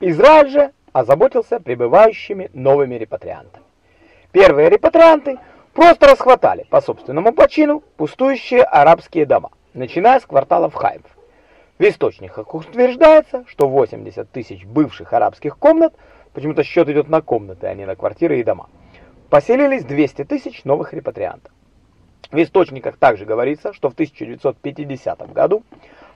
Израиль же озаботился прибывающими новыми репатриантами. Первые репатрианты просто расхватали по собственному почину пустующие арабские дома, начиная с кварталов Хайф. В источниках утверждается, что 80 тысяч бывших арабских комнат, почему-то счет идет на комнаты, а не на квартиры и дома, поселились 200 тысяч новых репатриантов. В источниках также говорится, что в 1950 году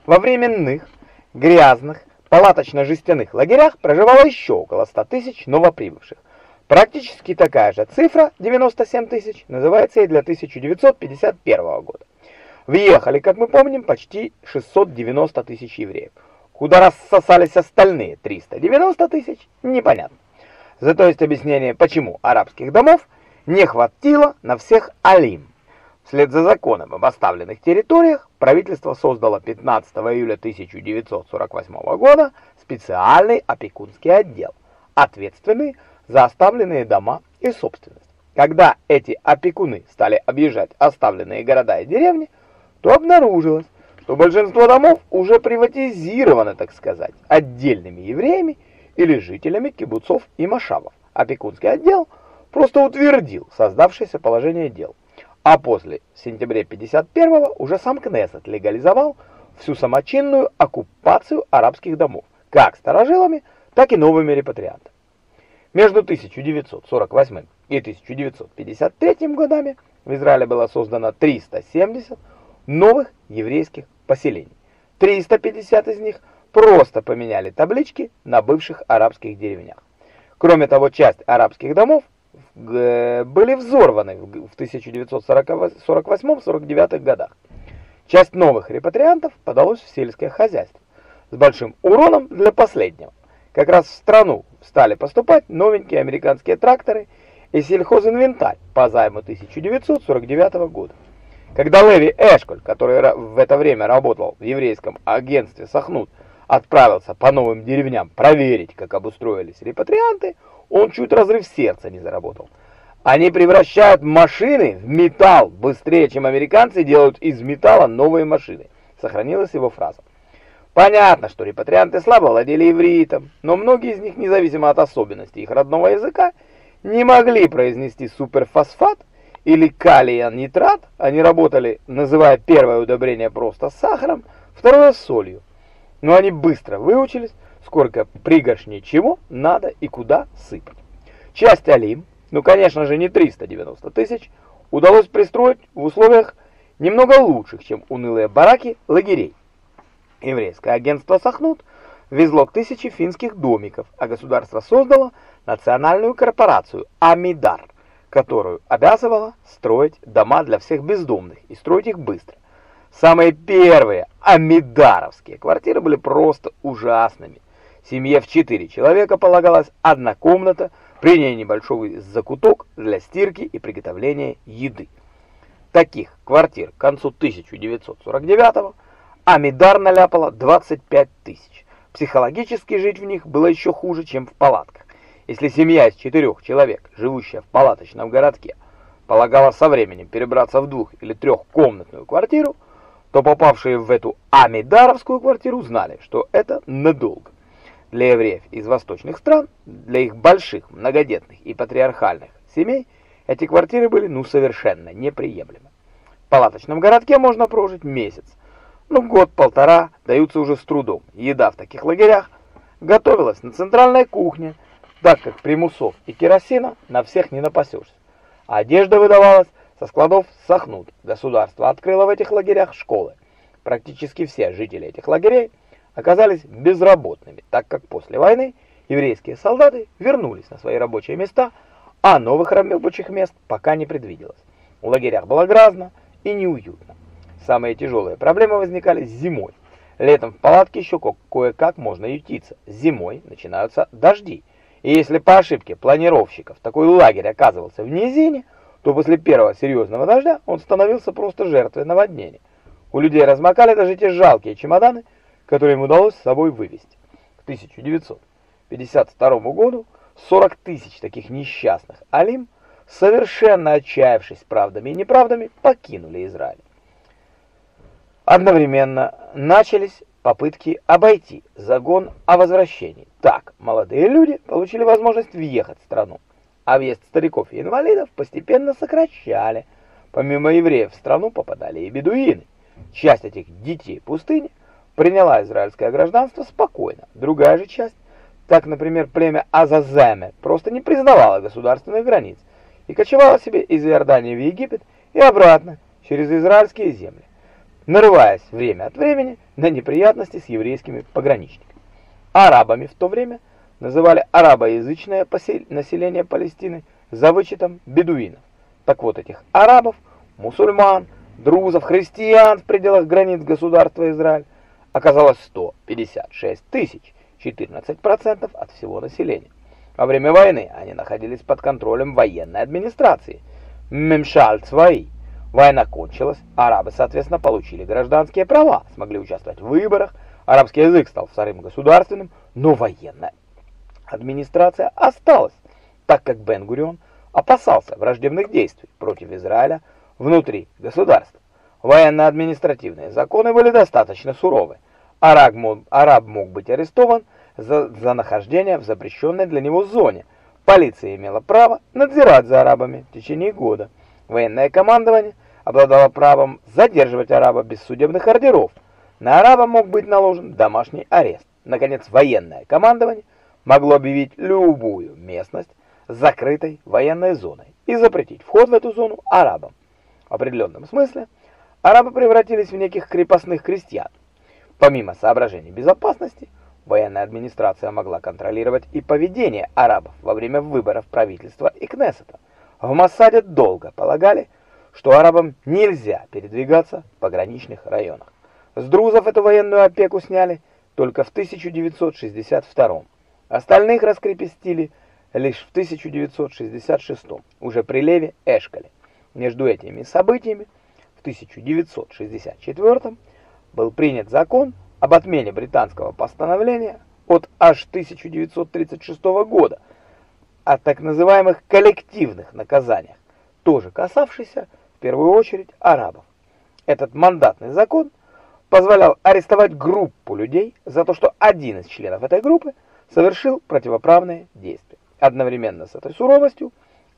во временных, грязных, палаточно-жестяных лагерях проживало еще около 100 тысяч новоприбывших. Практически такая же цифра, 97 тысяч, называется и для 1951 года. Въехали, как мы помним, почти 690 тысяч евреев. Куда рассосались остальные 390 тысяч, непонятно. Зато есть объяснение, почему арабских домов не хватило на всех алим. Вслед за законом об оставленных территориях правительство создало 15 июля 1948 года специальный опекунский отдел, ответственный за оставленные дома и собственность. Когда эти опекуны стали объезжать оставленные города и деревни, то обнаружилось, что большинство домов уже приватизировано, так сказать, отдельными евреями или жителями кибуцов и машавов. Опекунский отдел просто утвердил создавшееся положение дел а после сентября 51-го уже сам Кнессет легализовал всю самочинную оккупацию арабских домов, как старожилами, так и новыми репатриантами. Между 1948 и 1953 годами в Израиле было создано 370 новых еврейских поселений. 350 из них просто поменяли таблички на бывших арабских деревнях. Кроме того, часть арабских домов были взорваны в 1948-49 годах. Часть новых репатриантов подалась в сельское хозяйство с большим уроном для последнего. Как раз в страну стали поступать новенькие американские тракторы и сельхозинвентарь по займу 1949 года. Когда Леви Эшколь, который в это время работал в еврейском агентстве Сахнут, отправился по новым деревням проверить, как обустроились репатрианты, он чуть разрыв сердца не заработал. Они превращают машины в металл быстрее, чем американцы делают из металла новые машины. Сохранилась его фраза. Понятно, что репатрианты слабо владели ивритом, но многие из них, независимо от особенностей их родного языка, не могли произнести суперфосфат или калий-нитрат. Они работали, называя первое удобрение просто сахаром, второе солью. Но они быстро выучились, сколько пригоршней чего надо и куда сыпать. Часть Алим, ну конечно же не 390 тысяч, удалось пристроить в условиях немного лучших, чем унылые бараки лагерей. Еврейское агентство Сахнут везло тысячи финских домиков, а государство создало национальную корпорацию Амидар, которую обязывало строить дома для всех бездомных и строить их быстро. Самые первые амидаровские квартиры были просто ужасными. Семье в четыре человека полагалась одна комната, при ней небольшой закуток для стирки и приготовления еды. Таких квартир к концу 1949-го Амидар наляпала 25 тысяч. Психологически жить в них было еще хуже, чем в палатках. Если семья из четырех человек, живущая в палаточном городке, полагала со временем перебраться в двух- или трехкомнатную квартиру, то попавшие в эту амидаровскую квартиру знали, что это надолго. Для евреев из восточных стран, для их больших, многодетных и патриархальных семей, эти квартиры были ну совершенно неприемлемы. В палаточном городке можно прожить месяц, но ну, год-полтора даются уже с трудом. Еда в таких лагерях готовилась на центральной кухне, так как примусов и керосина на всех не напасешься. Одежда выдавалась со складов Сахнут. Государство открыло в этих лагерях школы. Практически все жители этих лагерей оказались безработными, так как после войны еврейские солдаты вернулись на свои рабочие места, а новых рабочих мест пока не предвиделось. В лагерях было грязно и неуютно. Самые тяжелые проблемы возникали зимой. Летом в палатке еще кое-как можно ютиться. Зимой начинаются дожди. И если по ошибке планировщиков такой лагерь оказывался в низине, то после первого серьезного дождя он становился просто жертвой наводнения. У людей размокали даже те жалкие чемоданы, которые им удалось с собой вывести. К 1952 году 40 тысяч таких несчастных алим, совершенно отчаявшись правдами и неправдами, покинули Израиль. Одновременно начались попытки обойти загон о возвращении. Так, молодые люди получили возможность въехать в страну, а въезд стариков и инвалидов постепенно сокращали. Помимо евреев в страну попадали и бедуины. Часть этих детей пустыни приняла израильское гражданство спокойно. Другая же часть, так, например, племя Азаземе, просто не признавала государственных границ и кочевала себе из Иордании в Египет и обратно через израильские земли, нарываясь время от времени на неприятности с еврейскими пограничниками. Арабами в то время называли арабоязычное население Палестины за вычетом бедуинов. Так вот этих арабов, мусульман, друзов, христиан в пределах границ государства Израиль оказалось 156 тысяч, 14% от всего населения. Во время войны они находились под контролем военной администрации. Мемшаль свои. Война кончилась, арабы, соответственно, получили гражданские права, смогли участвовать в выборах, арабский язык стал вторым государственным, но военная администрация осталась, так как Бен-Гурион опасался враждебных действий против Израиля внутри государства. Военно-административные законы были достаточно суровы. Араб мог, быть арестован за, за нахождение в запрещенной для него зоне. Полиция имела право надзирать за арабами в течение года. Военное командование обладало правом задерживать араба без судебных ордеров. На араба мог быть наложен домашний арест. Наконец, военное командование могло объявить любую местность закрытой военной зоной и запретить вход в эту зону арабам. В определенном смысле арабы превратились в неких крепостных крестьян. Помимо соображений безопасности, военная администрация могла контролировать и поведение арабов во время выборов правительства и Кнессета. В Массаде долго полагали, что арабам нельзя передвигаться в пограничных районах. С друзов эту военную опеку сняли только в 1962 Остальных раскрепостили лишь в 1966 уже при Леве Эшколе. Между этими событиями в 1964 был принят закон об отмене британского постановления от аж 1936 года о так называемых коллективных наказаниях, тоже касавшийся в первую очередь арабов. Этот мандатный закон позволял арестовать группу людей за то, что один из членов этой группы совершил противоправные действия. Одновременно с этой суровостью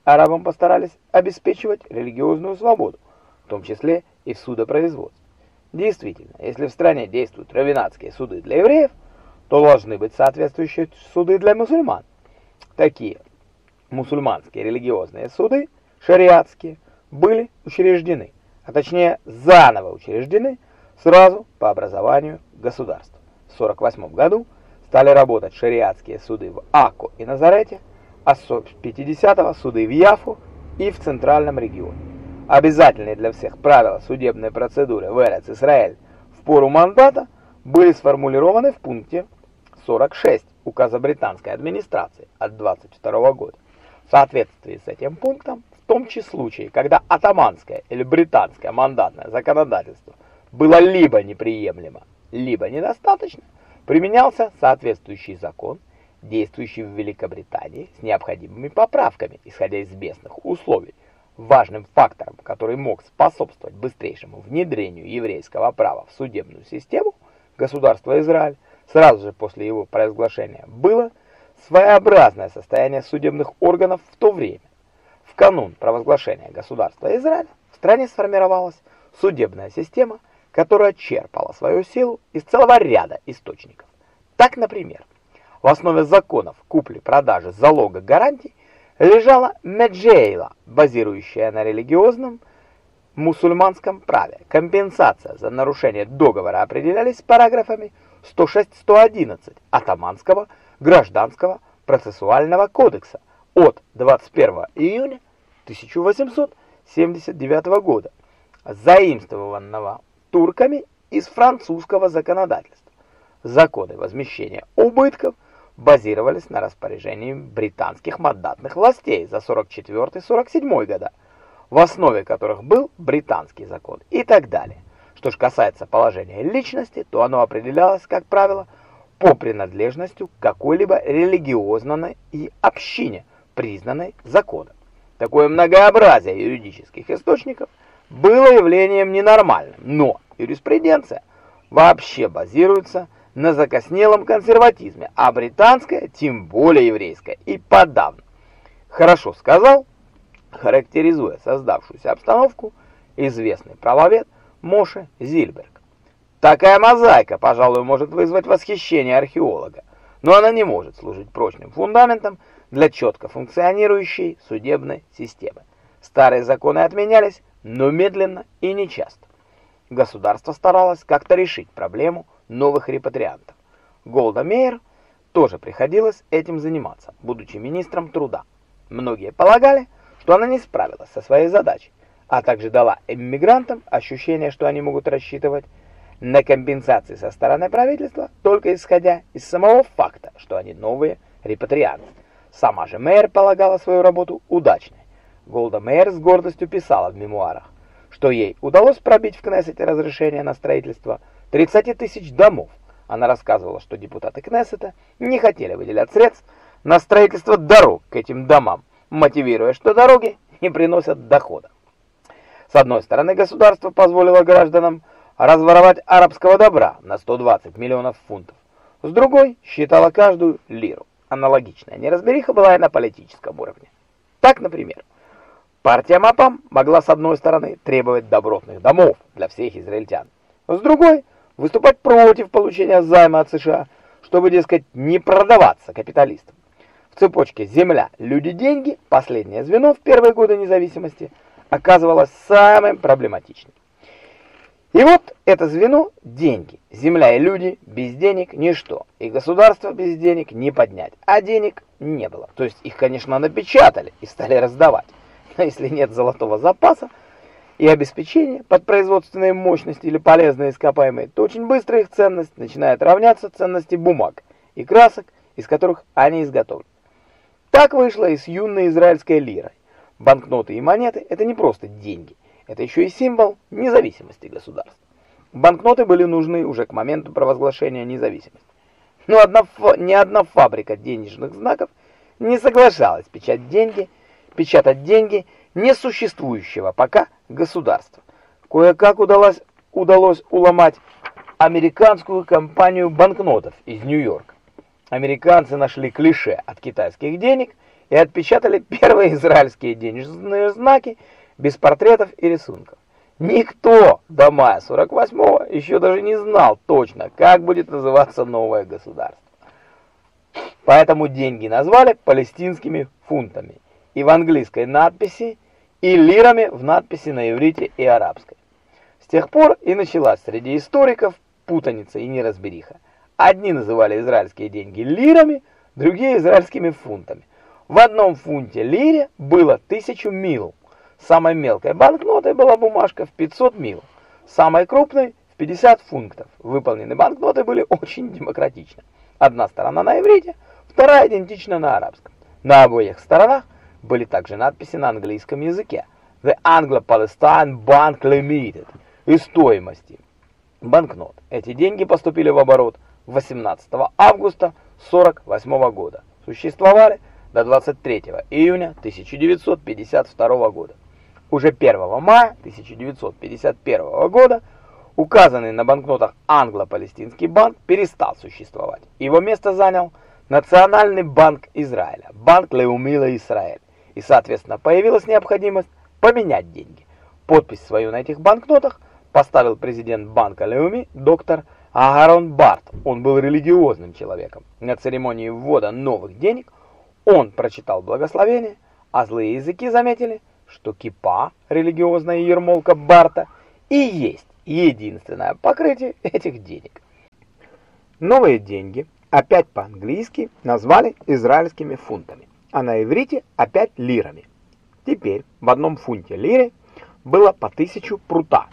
арабам постарались обеспечивать религиозную свободу, в том числе и в судопроизводстве. Действительно, если в стране действуют равинатские суды для евреев, то должны быть соответствующие суды для мусульман. Такие мусульманские религиозные суды, шариатские, были учреждены, а точнее заново учреждены сразу по образованию государства. В 1948 году стали работать шариатские суды в Аку и Назарете, а с 50-го суды в Яфу и в центральном регионе. Обязательные для всех правила судебной процедуры в Эрец-Исраэль в пору мандата были сформулированы в пункте 46 указа британской администрации от 22 года. В соответствии с этим пунктом, в том числе случае, когда атаманское или британское мандатное законодательство было либо неприемлемо, либо недостаточно, применялся соответствующий закон, действующий в Великобритании с необходимыми поправками, исходя из местных условий. Важным фактором, который мог способствовать быстрейшему внедрению еврейского права в судебную систему государства Израиль сразу же после его провозглашения, было своеобразное состояние судебных органов в то время. В канун провозглашения государства Израиль в стране сформировалась судебная система, которая черпала свою силу из целого ряда источников. Так, например, в основе законов купли-продажи залога гарантий лежала меджейла, базирующая на религиозном мусульманском праве. Компенсация за нарушение договора определялись параграфами 106-111 Атаманского гражданского процессуального кодекса от 21 июня 1879 года, заимствованного турками из французского законодательства. Законы возмещения убытков базировались на распоряжении британских мандатных властей за 44-47 года, в основе которых был британский закон и так далее. Что же касается положения личности, то оно определялось, как правило, по принадлежности к какой-либо религиозной и общине, признанной законом. Такое многообразие юридических источников – было явлением ненормальным, но юриспруденция вообще базируется на закоснелом консерватизме, а британская тем более еврейская и подавно. Хорошо сказал, характеризуя создавшуюся обстановку, известный правовед Моше Зильберг. Такая мозаика, пожалуй, может вызвать восхищение археолога, но она не может служить прочным фундаментом для четко функционирующей судебной системы. Старые законы отменялись, но медленно и нечасто. Государство старалось как-то решить проблему новых репатриантов. Голда Меир тоже приходилось этим заниматься, будучи министром труда. Многие полагали, что она не справилась со своей задачей, а также дала иммигрантам ощущение, что они могут рассчитывать на компенсации со стороны правительства, только исходя из самого факта, что они новые репатрианты. Сама же Мэр полагала свою работу удачной. Голда Мэр с гордостью писала в мемуарах, что ей удалось пробить в Кнессете разрешение на строительство 30 тысяч домов. Она рассказывала, что депутаты Кнессета не хотели выделять средств на строительство дорог к этим домам, мотивируя, что дороги не приносят дохода. С одной стороны, государство позволило гражданам разворовать арабского добра на 120 миллионов фунтов. С другой, считала каждую лиру. Аналогичная неразбериха была и на политическом уровне. Так, например, партия МАПАМ могла с одной стороны требовать добротных домов для всех израильтян, с другой выступать против получения займа от США, чтобы, дескать, не продаваться капиталистам. В цепочке «Земля, люди, деньги» последнее звено в первые годы независимости оказывалось самым проблематичным. И вот это звено – деньги. Земля и люди без денег – ничто. И государство без денег не поднять. А денег не было. То есть их, конечно, напечатали и стали раздавать. Но если нет золотого запаса и обеспечения под производственные мощности или полезные ископаемые, то очень быстро их ценность начинает равняться ценности бумаг и красок, из которых они изготовлены. Так вышло и с юной израильской лирой. Банкноты и монеты – это не просто деньги – это еще и символ независимости государств. Банкноты были нужны уже к моменту провозглашения независимости. Но одна, ни одна фабрика денежных знаков не соглашалась печатать деньги, печатать деньги несуществующего пока государства. Кое-как удалось, удалось уломать американскую компанию банкнотов из Нью-Йорка. Американцы нашли клише от китайских денег и отпечатали первые израильские денежные знаки без портретов и рисунков. Никто до мая 48-го еще даже не знал точно, как будет называться новое государство. Поэтому деньги назвали палестинскими фунтами и в английской надписи, и лирами в надписи на иврите и арабской. С тех пор и началась среди историков путаница и неразбериха. Одни называли израильские деньги лирами, другие израильскими фунтами. В одном фунте лире было тысячу мил, Самой мелкой банкнотой была бумажка в 500 мил, самой крупной в 50 фунтов. Выполненные банкноты были очень демократичны. Одна сторона на иврите, вторая идентична на арабском. На обоих сторонах были также надписи на английском языке. The Anglo-Palestine Bank Limited и стоимости банкнот. Эти деньги поступили в оборот 18 августа 48 года. Существовали до 23 июня 1952 года. Уже 1 мая 1951 года указанный на банкнотах Англо-Палестинский банк перестал существовать. Его место занял Национальный банк Израиля, Банк Леумила Израиль, и, соответственно, появилась необходимость поменять деньги. Подпись свою на этих банкнотах поставил президент банка Леуми доктор Агарон Барт. Он был религиозным человеком. На церемонии ввода новых денег он прочитал благословение, а злые языки заметили, что кипа, религиозная ермолка Барта, и есть единственное покрытие этих денег. Новые деньги, опять по-английски, назвали израильскими фунтами, а на иврите опять лирами. Теперь в одном фунте лиры было по тысячу прута.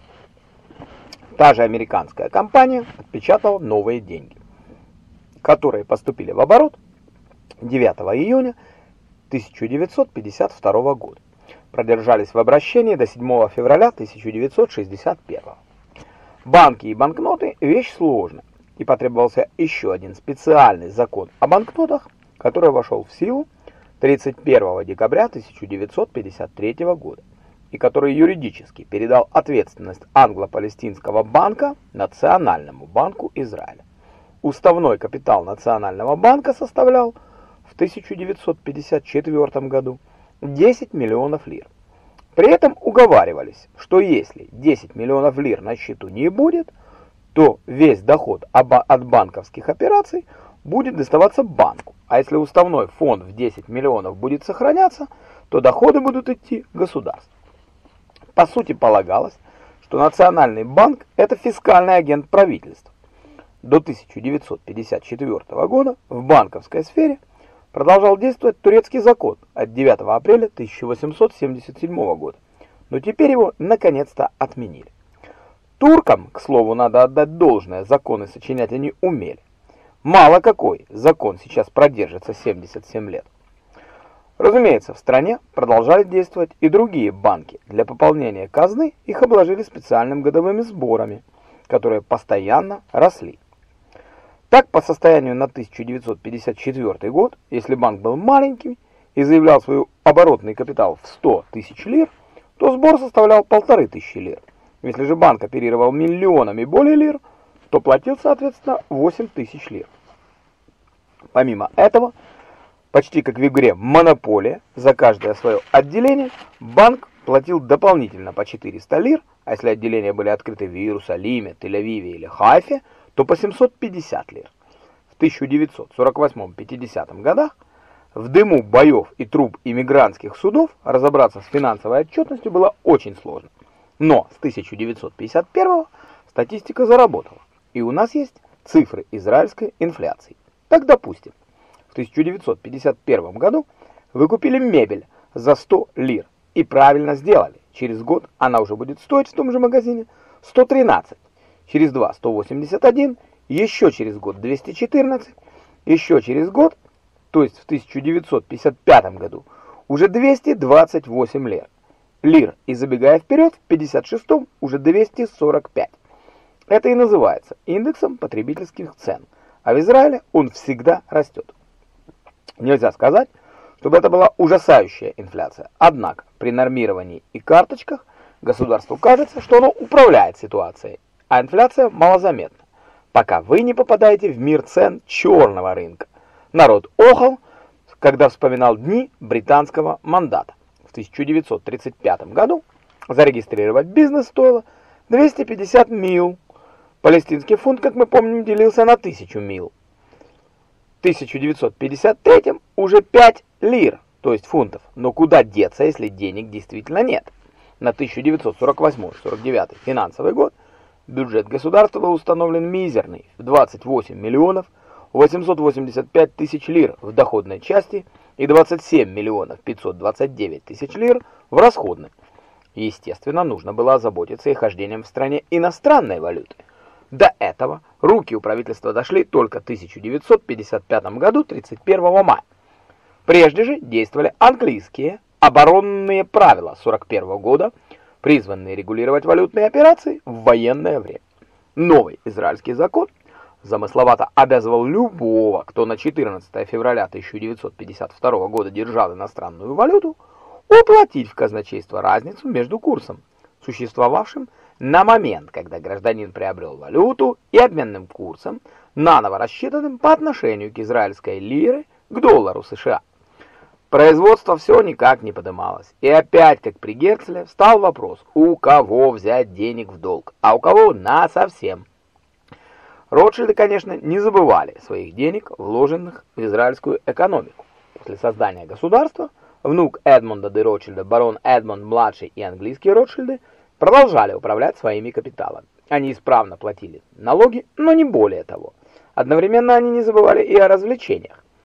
Та же американская компания отпечатала новые деньги, которые поступили в оборот 9 июня 1952 года продержались в обращении до 7 февраля 1961. Банки и банкноты – вещь сложная, и потребовался еще один специальный закон о банкнотах, который вошел в силу 31 декабря 1953 года. и который юридически передал ответственность Англо-Палестинского банка Национальному банку Израиля. Уставной капитал Национального банка составлял в 1954 году 10 миллионов лир. При этом уговаривались, что если 10 миллионов лир на счету не будет, то весь доход от банковских операций будет доставаться банку, а если уставной фонд в 10 миллионов будет сохраняться, то доходы будут идти государству. По сути полагалось, что Национальный банк – это фискальный агент правительства. До 1954 года в банковской сфере продолжал действовать турецкий закон от 9 апреля 1877 года, но теперь его наконец-то отменили. Туркам, к слову, надо отдать должное, законы сочинять они умели. Мало какой закон сейчас продержится 77 лет. Разумеется, в стране продолжали действовать и другие банки. Для пополнения казны их обложили специальными годовыми сборами, которые постоянно росли. Так, по состоянию на 1954 год, если банк был маленьким и заявлял свой оборотный капитал в 100 тысяч лир, то сбор составлял полторы тысячи лир. Если же банк оперировал миллионами более лир, то платил, соответственно, 8 тысяч лир. Помимо этого, почти как в игре «Монополия», за каждое свое отделение банк платил дополнительно по 400 лир, а если отделения были открыты в Иерусалиме, Тель-Авиве или Хайфе, то по 750 лир. В 1948-50 годах в дыму боев и труб иммигрантских судов разобраться с финансовой отчетностью было очень сложно. Но с 1951 статистика заработала, и у нас есть цифры израильской инфляции. Так, допустим, в 1951 году вы купили мебель за 100 лир и правильно сделали. Через год она уже будет стоить в том же магазине 113, через два 181, еще через год 214, еще через год, то есть в 1955 году, уже 228 лир. Лир, и забегая вперед, в 56-м уже 245. Это и называется индексом потребительских цен, а в Израиле он всегда растет. Нельзя сказать, чтобы это была ужасающая инфляция. Однако при нормировании и карточках государству кажется, что оно управляет ситуацией, а инфляция малозаметна, пока вы не попадаете в мир цен черного рынка. Народ охал, когда вспоминал дни британского мандата. В 1935 году зарегистрировать бизнес стоило 250 мил. Палестинский фунт, как мы помним, делился на 1000 мил. В 1953 уже 5 лир, то есть фунтов. Но куда деться, если денег действительно нет? На 1948-49 финансовый год Бюджет государства был установлен мизерный в 28 миллионов 885 тысяч лир в доходной части и 27 миллионов 529 тысяч лир в расходной. Естественно, нужно было озаботиться и хождением в стране иностранной валюты. До этого руки у правительства дошли только в 1955 году 31 мая. Прежде же действовали английские оборонные правила 41 года, призванные регулировать валютные операции в военное время. Новый израильский закон замысловато обязывал любого, кто на 14 февраля 1952 года держал иностранную валюту, уплатить в казначейство разницу между курсом, существовавшим на момент, когда гражданин приобрел валюту, и обменным курсом, наново рассчитанным по отношению к израильской лире к доллару США. Производство все никак не подымалось. И опять, как при Герцле, встал вопрос, у кого взять денег в долг, а у кого на совсем. Ротшильды, конечно, не забывали своих денег, вложенных в израильскую экономику. После создания государства внук Эдмонда де Ротшильда, барон Эдмонд-младший и английские Ротшильды продолжали управлять своими капиталами. Они исправно платили налоги, но не более того. Одновременно они не забывали и о развлечениях.